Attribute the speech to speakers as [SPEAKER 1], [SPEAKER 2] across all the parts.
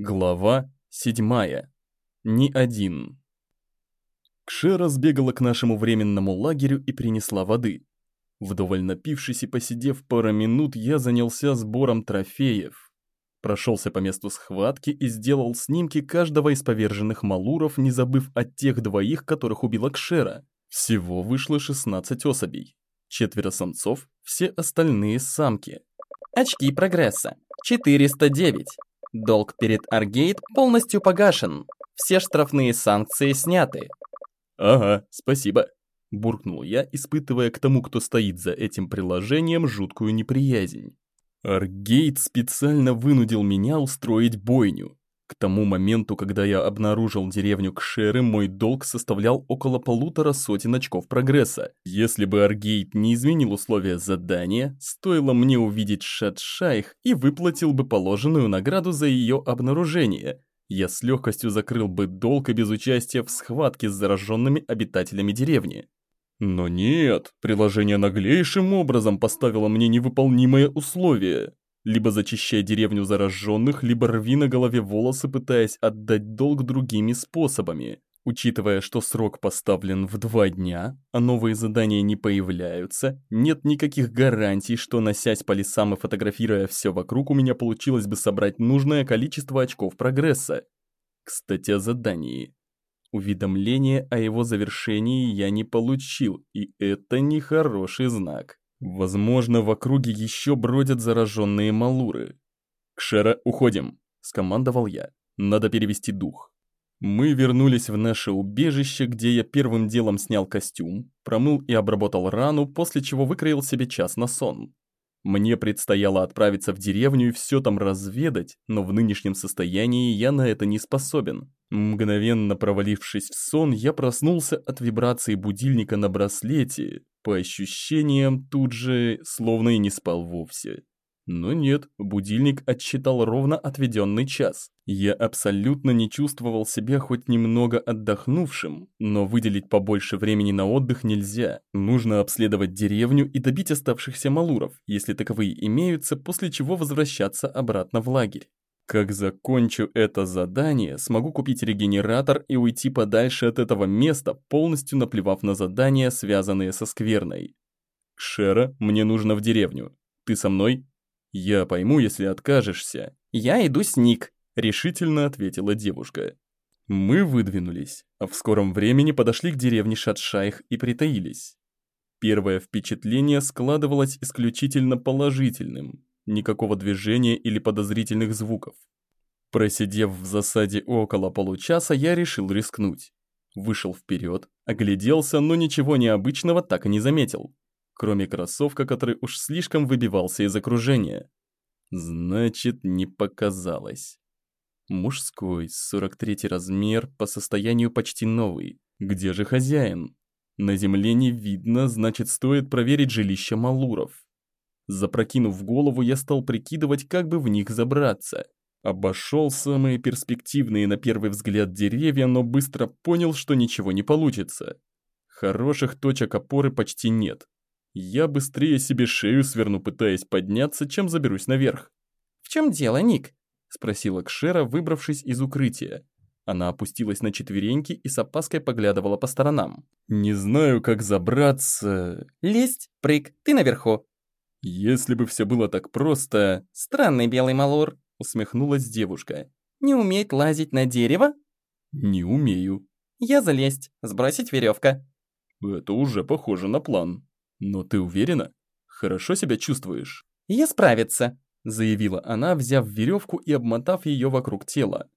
[SPEAKER 1] Глава седьмая. Ни один. Кшера сбегала к нашему временному лагерю и принесла воды. Вдоволь напившись и посидев пару минут, я занялся сбором трофеев. Прошелся по месту схватки и сделал снимки каждого из поверженных малуров, не забыв о тех двоих, которых убила Кшера. Всего вышло 16 особей. Четверо самцов, все остальные самки.
[SPEAKER 2] Очки прогресса. 409. Долг перед Аргейт полностью погашен. Все штрафные санкции сняты.
[SPEAKER 1] «Ага, спасибо», – буркнул я, испытывая к тому, кто стоит за этим приложением, жуткую неприязнь. Аргейт специально вынудил меня устроить бойню. К тому моменту, когда я обнаружил деревню Кшеры, мой долг составлял около полутора сотен очков прогресса. Если бы Аргейт не изменил условия задания, стоило мне увидеть Шадшайх и выплатил бы положенную награду за ее обнаружение. Я с легкостью закрыл бы долг и без участия в схватке с зараженными обитателями деревни. Но нет, приложение наглейшим образом поставило мне невыполнимое условие. Либо зачищай деревню зараженных, либо рви на голове волосы, пытаясь отдать долг другими способами. Учитывая, что срок поставлен в два дня, а новые задания не появляются, нет никаких гарантий, что носясь по лесам и фотографируя все вокруг, у меня получилось бы собрать нужное количество очков прогресса. Кстати, о задании. Уведомление о его завершении я не получил, и это нехороший знак. Возможно, в округе еще бродят зараженные малуры. «Кшера, уходим!» – скомандовал я. «Надо перевести дух». Мы вернулись в наше убежище, где я первым делом снял костюм, промыл и обработал рану, после чего выкроил себе час на сон. Мне предстояло отправиться в деревню и все там разведать, но в нынешнем состоянии я на это не способен. Мгновенно провалившись в сон, я проснулся от вибрации будильника на браслете, по ощущениям тут же, словно и не спал вовсе. Но нет, будильник отсчитал ровно отведенный час. Я абсолютно не чувствовал себя хоть немного отдохнувшим, но выделить побольше времени на отдых нельзя. Нужно обследовать деревню и добить оставшихся малуров, если таковые имеются, после чего возвращаться обратно в лагерь. Как закончу это задание, смогу купить регенератор и уйти подальше от этого места, полностью наплевав на задания, связанные со скверной. Шера, мне нужно в деревню. Ты со мной? Я пойму, если откажешься.
[SPEAKER 2] Я иду с Ник,
[SPEAKER 1] решительно ответила девушка. Мы выдвинулись, а в скором времени подошли к деревне Шатшайх и притаились. Первое впечатление складывалось исключительно положительным никакого движения или подозрительных звуков. Просидев в засаде около получаса, я решил рискнуть. Вышел вперед, огляделся, но ничего необычного так и не заметил. Кроме кроссовка, который уж слишком выбивался из окружения. Значит, не показалось. Мужской, 43 размер, по состоянию почти новый. Где же хозяин? На земле не видно, значит, стоит проверить жилище Малуров. Запрокинув голову, я стал прикидывать, как бы в них забраться. Обошел самые перспективные на первый взгляд деревья, но быстро понял, что ничего не получится. Хороших точек опоры почти нет. Я быстрее себе шею сверну, пытаясь подняться, чем заберусь наверх.
[SPEAKER 2] «В чем дело, Ник?» – спросила Кшера, выбравшись из укрытия. Она опустилась на четвереньки и с опаской поглядывала по сторонам.
[SPEAKER 1] «Не знаю, как забраться...»
[SPEAKER 2] «Лезть, прыг, ты наверху.
[SPEAKER 1] «Если бы все было так просто...»
[SPEAKER 2] «Странный белый малор», — усмехнулась девушка. «Не уметь лазить на дерево?»
[SPEAKER 1] «Не умею».
[SPEAKER 2] «Я залезть, сбросить веревка».
[SPEAKER 1] «Это уже похоже на план. Но ты уверена? Хорошо себя чувствуешь?»
[SPEAKER 2] «Я справиться», —
[SPEAKER 1] заявила она, взяв веревку и обмотав ее вокруг тела.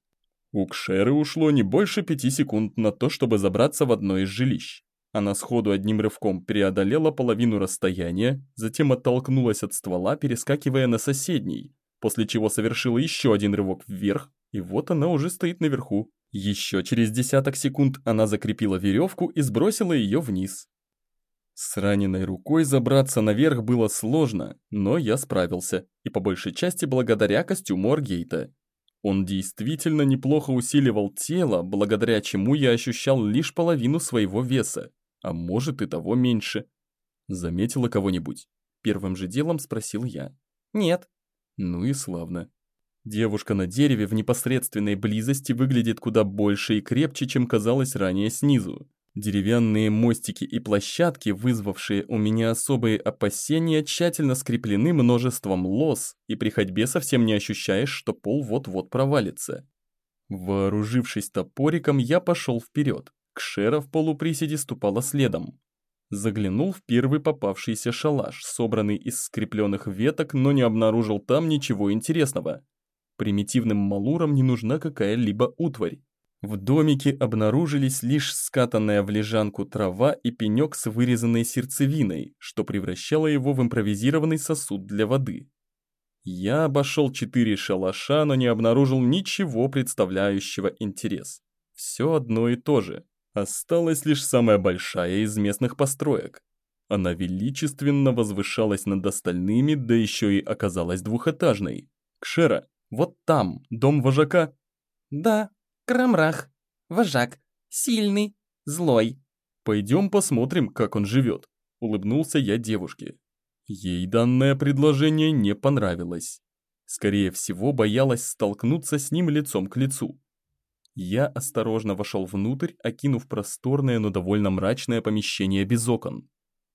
[SPEAKER 1] У Кшеры ушло не больше пяти секунд на то, чтобы забраться в одно из жилищ. Она сходу одним рывком преодолела половину расстояния, затем оттолкнулась от ствола, перескакивая на соседний, после чего совершила еще один рывок вверх, и вот она уже стоит наверху. Еще через десяток секунд она закрепила веревку и сбросила ее вниз. С раненой рукой забраться наверх было сложно, но я справился, и по большей части благодаря костюму Аргейта. Он действительно неплохо усиливал тело, благодаря чему я ощущал лишь половину своего веса а может и того меньше. Заметила кого-нибудь? Первым же делом спросил я.
[SPEAKER 2] Нет.
[SPEAKER 1] Ну и славно. Девушка на дереве в непосредственной близости выглядит куда больше и крепче, чем казалось ранее снизу. Деревянные мостики и площадки, вызвавшие у меня особые опасения, тщательно скреплены множеством лос, и при ходьбе совсем не ощущаешь, что пол вот-вот провалится. Вооружившись топориком, я пошел вперед. Кшера в полуприседе ступала следом. Заглянул в первый попавшийся шалаш, собранный из скрепленных веток, но не обнаружил там ничего интересного. Примитивным малурам не нужна какая-либо утварь. В домике обнаружились лишь скатанная в лежанку трава и пенек с вырезанной сердцевиной, что превращало его в импровизированный сосуд для воды. Я обошел четыре шалаша, но не обнаружил ничего представляющего интерес. Все одно и то же. Осталась лишь самая большая из местных построек. Она величественно возвышалась над остальными, да еще и оказалась двухэтажной. Кшера, вот там, дом вожака?
[SPEAKER 3] Да, Крамрах, вожак, сильный, злой.
[SPEAKER 1] Пойдем посмотрим, как он живет. Улыбнулся я девушке. Ей данное предложение не понравилось. Скорее всего, боялась столкнуться с ним лицом к лицу. Я осторожно вошел внутрь, окинув просторное, но довольно мрачное помещение без окон.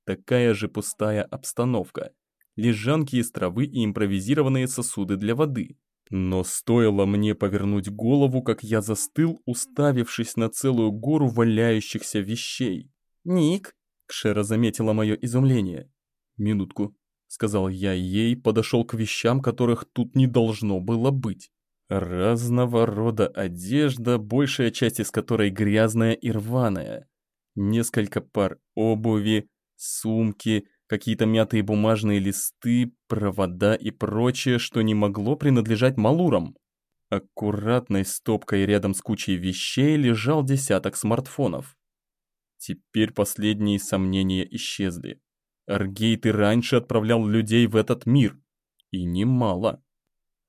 [SPEAKER 1] Такая же пустая обстановка. Лежанки из травы и импровизированные сосуды для воды. Но стоило мне повернуть голову, как я застыл, уставившись на целую гору валяющихся вещей.
[SPEAKER 3] «Ник!»
[SPEAKER 1] — Кшера заметила мое изумление. «Минутку», — сказал я ей, подошел к вещам, которых тут не должно было быть. Разного рода одежда, большая часть из которой грязная и рваная. Несколько пар обуви, сумки, какие-то мятые бумажные листы, провода и прочее, что не могло принадлежать малурам. Аккуратной стопкой рядом с кучей вещей лежал десяток смартфонов. Теперь последние сомнения исчезли. Аргейт и раньше отправлял людей в этот мир. И немало.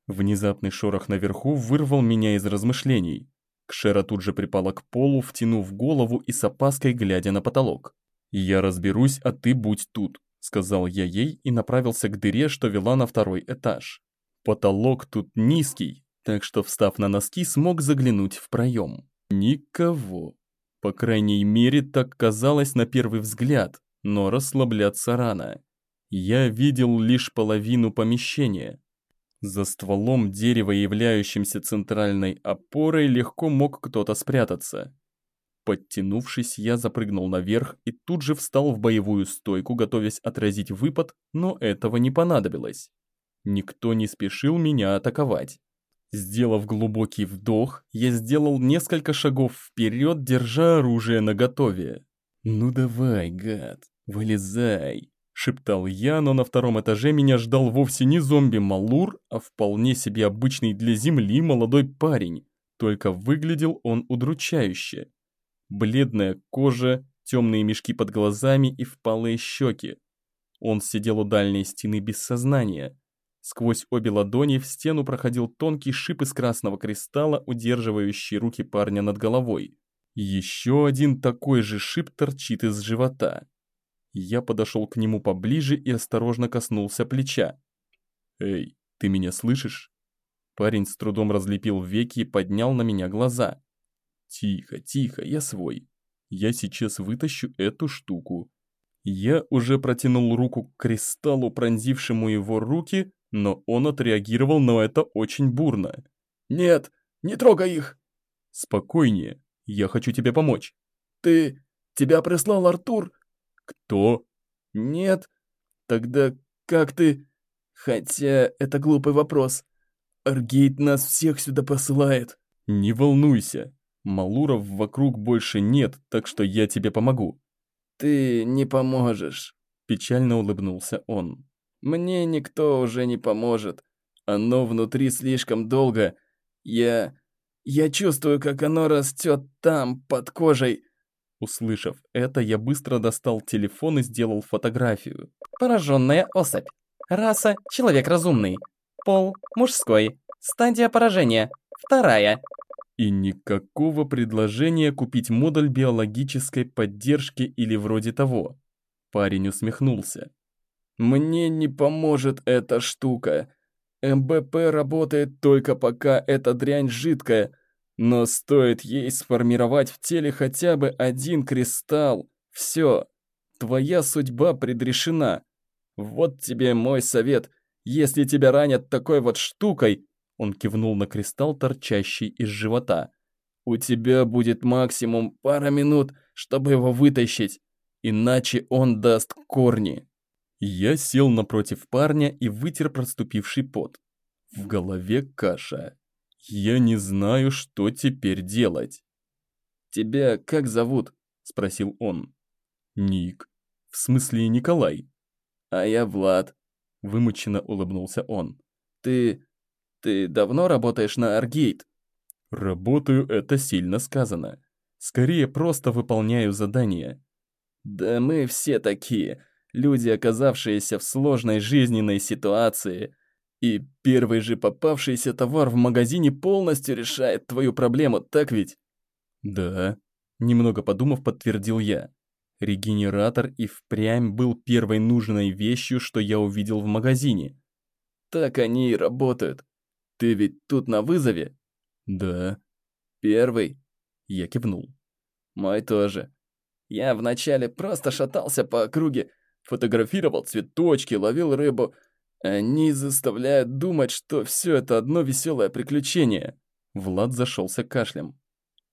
[SPEAKER 1] Внезапный шорох наверху вырвал меня из размышлений. Кшера тут же припала к полу, втянув голову и с опаской глядя на потолок. «Я разберусь, а ты будь тут», сказал я ей и направился к дыре, что вела на второй этаж. Потолок тут низкий, так что, встав на носки, смог заглянуть в проем. Никого. По крайней мере, так казалось на первый взгляд, но расслабляться рано. Я видел лишь половину помещения. За стволом дерева, являющимся центральной опорой, легко мог кто-то спрятаться. Подтянувшись, я запрыгнул наверх и тут же встал в боевую стойку, готовясь отразить выпад, но этого не понадобилось. Никто не спешил меня атаковать. Сделав глубокий вдох, я сделал несколько шагов вперед, держа оружие наготове. «Ну давай, гад, вылезай!» – шептал я, но на втором этаже меня ждал вовсе не зомби-малур, а вполне себе обычный для земли молодой парень, только выглядел он удручающе. Бледная кожа, темные мешки под глазами и впалые щеки. Он сидел у дальней стены без сознания. Сквозь обе ладони в стену проходил тонкий шип из красного кристалла, удерживающий руки парня над головой. Еще один такой же шип торчит из живота. Я подошел к нему поближе и осторожно коснулся плеча. «Эй, ты меня слышишь?» Парень с трудом разлепил веки и поднял на меня глаза. Тихо, тихо, я свой. Я сейчас вытащу эту штуку. Я уже протянул руку к кристаллу, пронзившему его руки, но он отреагировал на это очень бурно.
[SPEAKER 4] «Нет, не трогай их!»
[SPEAKER 1] «Спокойнее, я хочу тебе помочь».
[SPEAKER 4] «Ты... тебя прислал Артур?»
[SPEAKER 1] «Кто?»
[SPEAKER 4] «Нет. Тогда как ты...» «Хотя это глупый вопрос. Аргейт нас всех сюда посылает».
[SPEAKER 1] «Не волнуйся, Малуров вокруг больше нет, так что я тебе помогу».
[SPEAKER 4] «Ты не поможешь», – печально улыбнулся он. «Мне никто уже не поможет. Оно внутри слишком долго. Я... я чувствую, как оно растет там, под кожей».
[SPEAKER 1] Услышав это, я быстро достал телефон и сделал фотографию.
[SPEAKER 3] Пораженная особь. Раса – человек разумный. Пол – мужской. Стадия поражения – вторая.
[SPEAKER 1] И никакого предложения купить модуль биологической поддержки или вроде того. Парень усмехнулся.
[SPEAKER 4] «Мне не поможет эта штука. МБП работает только пока эта дрянь жидкая, но стоит ей сформировать в теле хотя бы один кристалл, все, твоя судьба предрешена. Вот тебе мой совет, если тебя ранят такой вот штукой, он кивнул на кристалл, торчащий из живота. У тебя будет максимум пара минут, чтобы его вытащить, иначе он даст корни.
[SPEAKER 1] Я сел напротив парня и вытер проступивший пот. В голове каша. Я не знаю, что теперь делать.
[SPEAKER 4] «Тебя как зовут?» – спросил он.
[SPEAKER 1] «Ник. В смысле Николай?»
[SPEAKER 4] «А я Влад», –
[SPEAKER 1] вымученно улыбнулся он.
[SPEAKER 4] «Ты... ты давно работаешь на Аргейт?»
[SPEAKER 1] «Работаю» – это сильно сказано. Скорее, просто выполняю задания.
[SPEAKER 4] «Да мы все такие люди, оказавшиеся в сложной жизненной ситуации. И первый же попавшийся товар в магазине полностью решает твою проблему, так ведь?
[SPEAKER 1] Да, немного подумав, подтвердил я. Регенератор и впрямь был первой нужной вещью, что я увидел в магазине.
[SPEAKER 4] Так они и работают. Ты ведь тут на вызове?
[SPEAKER 1] Да.
[SPEAKER 4] Первый?
[SPEAKER 1] Я кивнул.
[SPEAKER 4] Мой тоже. Я вначале просто шатался по округе, Фотографировал цветочки, ловил рыбу. Они заставляют думать, что все это одно веселое приключение.
[SPEAKER 1] Влад зашелся кашлем.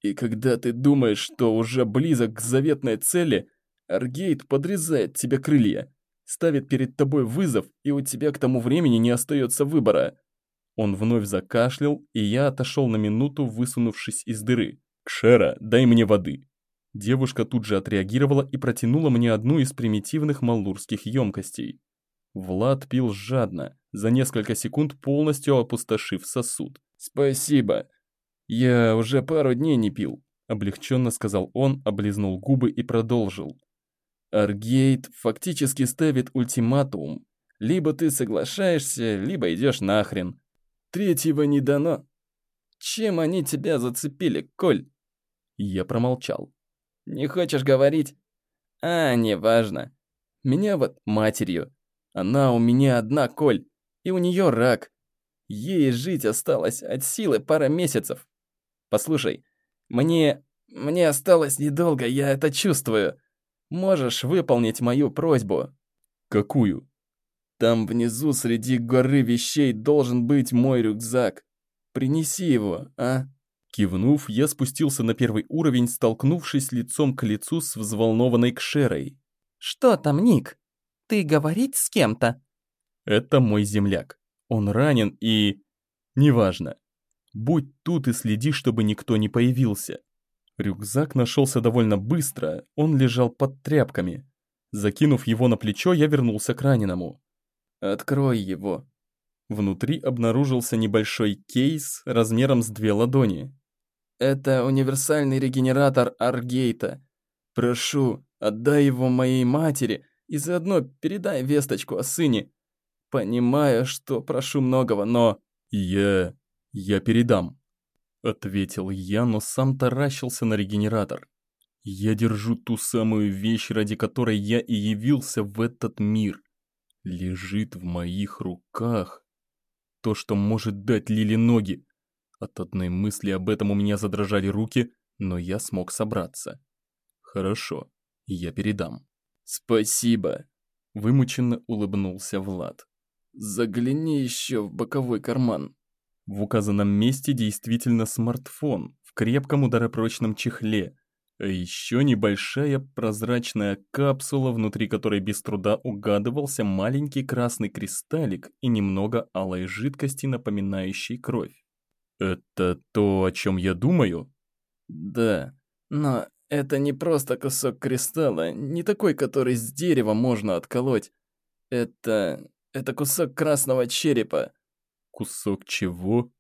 [SPEAKER 4] И когда ты думаешь, что уже близок к заветной цели, Аргейт подрезает тебе крылья, ставит перед тобой вызов, и у тебя к тому времени не остается выбора.
[SPEAKER 1] Он вновь закашлял, и я отошел на минуту, высунувшись из дыры. «Кшера, дай мне воды!» Девушка тут же отреагировала и протянула мне одну из примитивных малурских емкостей. Влад пил жадно, за несколько секунд полностью опустошив сосуд.
[SPEAKER 4] «Спасибо. Я уже пару дней не пил», –
[SPEAKER 1] облегченно сказал он, облизнул губы и продолжил.
[SPEAKER 4] «Аргейт фактически ставит ультиматум. Либо ты соглашаешься, либо идешь нахрен. Третьего не дано. Чем они тебя зацепили, Коль?»
[SPEAKER 1] Я промолчал.
[SPEAKER 4] Не хочешь говорить? А, неважно. Меня вот матерью. Она у меня одна, Коль, и у нее рак. Ей жить осталось от силы пара месяцев. Послушай, мне... мне осталось недолго, я это чувствую. Можешь выполнить мою просьбу?
[SPEAKER 1] Какую?
[SPEAKER 4] Там внизу среди горы вещей должен быть мой рюкзак. Принеси его, а?
[SPEAKER 1] Кивнув, я спустился на первый уровень, столкнувшись лицом к лицу с взволнованной Кшерой.
[SPEAKER 3] «Что там, Ник? Ты говорить с кем-то?»
[SPEAKER 1] «Это мой земляк. Он ранен и... Неважно. Будь тут и следи, чтобы никто не появился». Рюкзак нашелся довольно быстро, он лежал под тряпками. Закинув его на плечо, я вернулся к раненому.
[SPEAKER 4] «Открой его».
[SPEAKER 1] Внутри обнаружился небольшой кейс размером с две ладони.
[SPEAKER 4] Это универсальный регенератор Аргейта. Прошу, отдай его моей матери и заодно передай весточку о сыне. Понимаю, что прошу многого, но...
[SPEAKER 1] Я... я передам. Ответил я, но сам таращился на регенератор. Я держу ту самую вещь, ради которой я и явился в этот мир. Лежит в моих руках. То, что может дать Лили ноги. От одной мысли об этом у меня задрожали руки, но я смог собраться. Хорошо, я передам.
[SPEAKER 4] Спасибо,
[SPEAKER 1] вымученно улыбнулся Влад.
[SPEAKER 4] Загляни еще в боковой карман.
[SPEAKER 1] В указанном месте действительно смартфон в крепком ударопрочном чехле, а еще небольшая прозрачная капсула, внутри которой без труда угадывался маленький красный кристаллик и немного алой жидкости, напоминающей кровь. «Это то, о чем я думаю?»
[SPEAKER 4] «Да, но это не просто кусок кристалла, не такой, который с дерева можно отколоть. Это... это кусок красного черепа».
[SPEAKER 1] «Кусок чего?»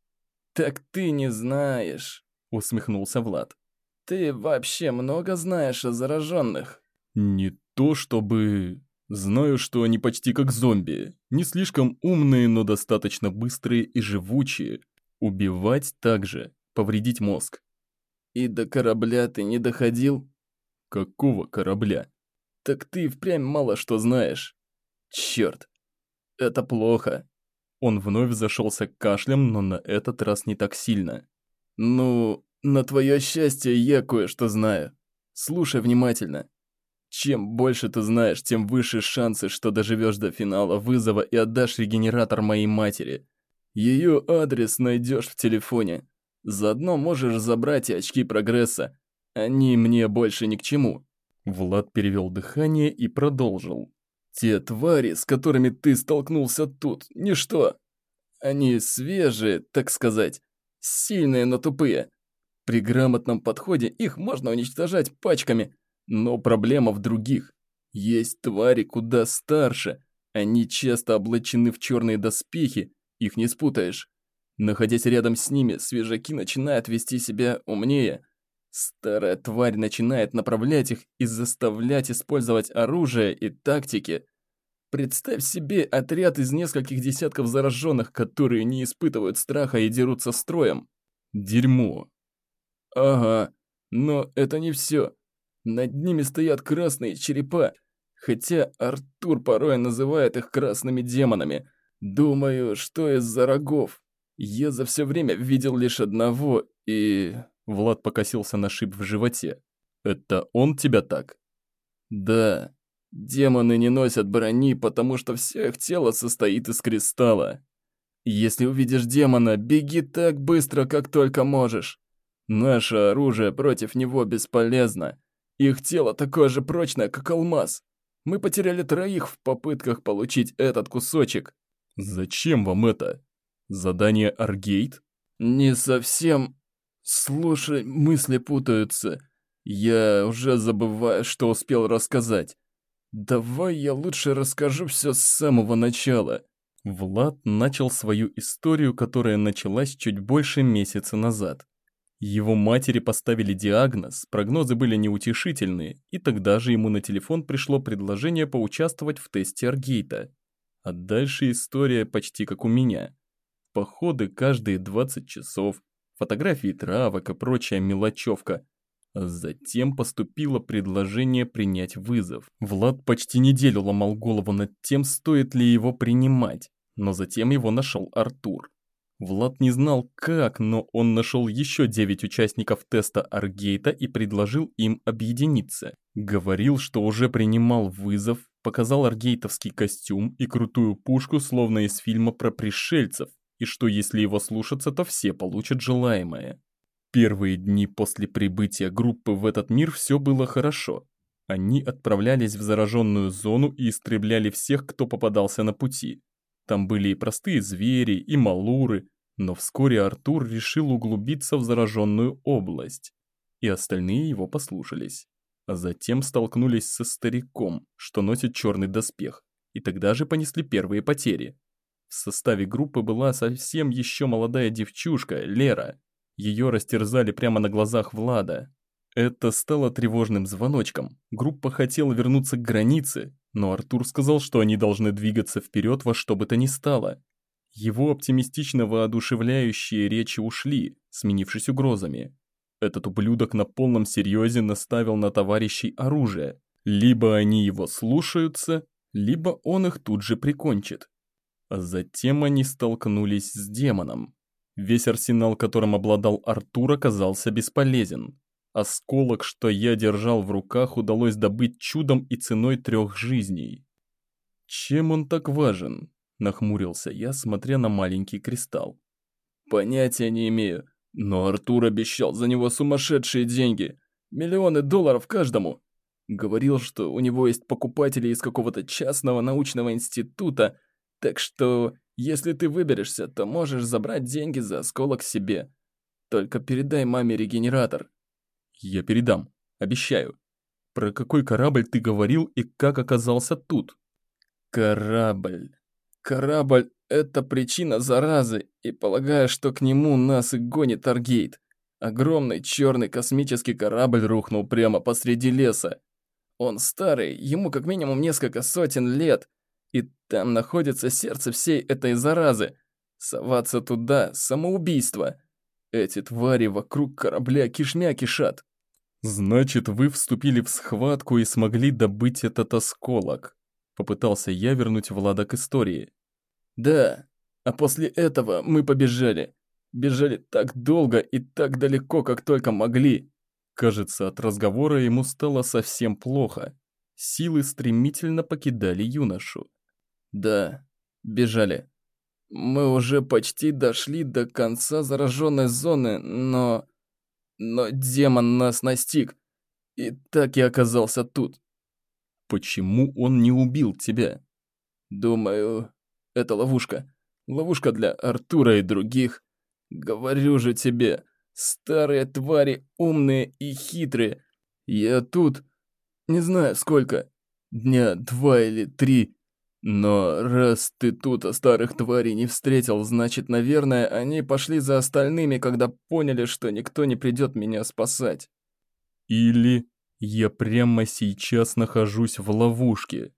[SPEAKER 4] «Так ты не знаешь», — усмехнулся Влад. «Ты вообще много знаешь о зараженных?»
[SPEAKER 1] «Не то чтобы...» Знаю, что они почти как зомби. Не слишком умные, но достаточно быстрые и живучие. Убивать также, повредить мозг.
[SPEAKER 4] И до корабля ты не доходил?
[SPEAKER 1] Какого корабля?
[SPEAKER 4] Так ты впрямь мало что знаешь. Черт, это плохо.
[SPEAKER 1] Он вновь зашелся кашлем, но на этот раз не так сильно.
[SPEAKER 4] «Ну, на твое счастье я кое-что знаю. Слушай внимательно. Чем больше ты знаешь, тем выше шансы, что доживешь до финала вызова и отдашь регенератор моей матери. Ее адрес найдешь в телефоне. Заодно можешь забрать и очки прогресса. Они мне больше ни к чему».
[SPEAKER 1] Влад перевел дыхание и продолжил.
[SPEAKER 4] «Те твари, с которыми ты столкнулся тут, ничто. Они свежие, так сказать, сильные, но тупые. При грамотном подходе их можно уничтожать пачками, но проблема в других. Есть твари куда старше, они часто облачены в черные доспехи, их не спутаешь. Находясь рядом с ними, свежаки начинают вести себя умнее. Старая тварь начинает направлять их и заставлять использовать оружие и тактики. Представь себе отряд из нескольких десятков зараженных, которые не испытывают страха и дерутся строем.
[SPEAKER 1] Дерьмо.
[SPEAKER 4] Ага, но это не все. Над ними стоят красные черепа, хотя Артур порой называет их красными демонами. Думаю, что из-за рогов. Я за все время видел лишь одного, и...
[SPEAKER 1] Влад покосился на шип в животе. Это он тебя так?
[SPEAKER 4] Да. Демоны не носят брони, потому что все их тело состоит из кристалла. Если увидишь демона, беги так быстро, как только можешь. Наше оружие против него бесполезно. Их тело такое же прочное, как алмаз. Мы потеряли троих в попытках получить этот кусочек.
[SPEAKER 1] Зачем вам это? Задание Аргейт?
[SPEAKER 4] Не совсем. Слушай, мысли путаются. Я уже забываю, что успел рассказать. Давай я лучше расскажу все с самого начала.
[SPEAKER 1] Влад начал свою историю, которая началась чуть больше месяца назад. Его матери поставили диагноз, прогнозы были неутешительные, и тогда же ему на телефон пришло предложение поучаствовать в тесте Аргейта. А дальше история почти как у меня. Походы каждые 20 часов, фотографии травок и прочая мелочевка. А затем поступило предложение принять вызов. Влад почти неделю ломал голову над тем, стоит ли его принимать, но затем его нашел Артур. Влад не знал как, но он нашел еще девять участников теста Аргейта и предложил им объединиться. Говорил, что уже принимал вызов, показал аргейтовский костюм и крутую пушку, словно из фильма про пришельцев, и что если его слушаться, то все получат желаемое. Первые дни после прибытия группы в этот мир все было хорошо. Они отправлялись в зараженную зону и истребляли всех, кто попадался на пути. Там были и простые звери, и малуры, но вскоре Артур решил углубиться в зараженную область, и остальные его послушались. А затем столкнулись со стариком, что носит черный доспех, и тогда же понесли первые потери. В составе группы была совсем еще молодая девчушка, Лера. Ее растерзали прямо на глазах Влада. Это стало тревожным звоночком. Группа хотела вернуться к границе, но Артур сказал, что они должны двигаться вперед во что бы то ни стало. Его оптимистично воодушевляющие речи ушли, сменившись угрозами. Этот ублюдок на полном серьезе наставил на товарищей оружие. Либо они его слушаются, либо он их тут же прикончит. А затем они столкнулись с демоном. Весь арсенал, которым обладал Артур, оказался бесполезен. Осколок, что я держал в руках, удалось добыть чудом и ценой трех жизней. Чем он так важен? Нахмурился я, смотря на маленький кристалл.
[SPEAKER 4] Понятия не имею, но Артур обещал за него сумасшедшие деньги. Миллионы долларов каждому. Говорил, что у него есть покупатели из какого-то частного научного института, так что, если ты выберешься, то можешь забрать деньги за осколок себе. Только передай маме регенератор.
[SPEAKER 1] Я передам, обещаю. Про какой корабль ты говорил и как оказался тут?
[SPEAKER 4] Корабль. Корабль — это причина заразы, и полагаю, что к нему нас и гонит Таргейт. Огромный черный космический корабль рухнул прямо посреди леса. Он старый, ему как минимум несколько сотен лет, и там находится сердце всей этой заразы. Соваться туда – самоубийство. Эти твари вокруг корабля кишмя кишат.
[SPEAKER 1] Значит, вы вступили в схватку и смогли добыть этот осколок. Попытался я вернуть Влада к истории.
[SPEAKER 4] Да, А после этого мы побежали. Бежали так долго и так далеко, как только могли.
[SPEAKER 2] Кажется, от разговора ему стало совсем плохо. Силы стремительно покидали юношу.
[SPEAKER 4] Да, бежали. Мы уже почти дошли до конца зараженной зоны, но... Но демон нас настиг. И так я оказался тут.
[SPEAKER 2] Почему он не убил тебя?
[SPEAKER 4] Думаю, это ловушка. Ловушка для Артура и других. Говорю же тебе, старые твари умные и хитрые. Я тут, не знаю сколько, дня два или три. Но раз ты тут, а старых тварей не встретил, значит, наверное, они пошли за остальными, когда поняли, что никто не придет меня спасать.
[SPEAKER 2] Или я прямо сейчас нахожусь в ловушке.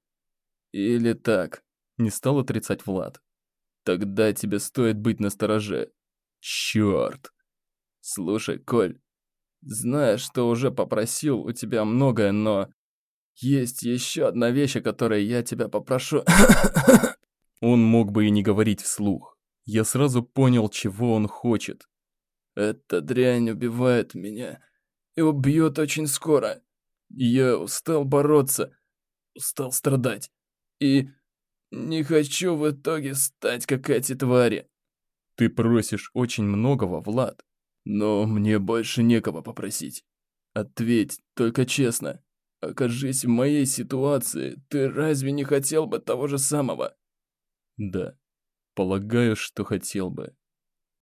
[SPEAKER 4] Или так,
[SPEAKER 2] не стал отрицать Влад.
[SPEAKER 4] Тогда тебе стоит быть настороже.
[SPEAKER 2] Черт.
[SPEAKER 4] Слушай, Коль, знаю, что уже попросил у тебя многое, но... Есть еще одна вещь, о которой я тебя попрошу.
[SPEAKER 2] Он мог бы и не говорить вслух. Я сразу понял, чего он хочет.
[SPEAKER 4] Эта дрянь убивает меня. И убьет очень скоро. Я устал бороться. Устал страдать. И не хочу в итоге стать как эти твари.
[SPEAKER 2] Ты просишь очень многого, Влад.
[SPEAKER 4] Но мне больше некого попросить. Ответь, только честно. Окажись в моей ситуации, ты разве не хотел бы того же самого?
[SPEAKER 2] Да, полагаю, что хотел бы.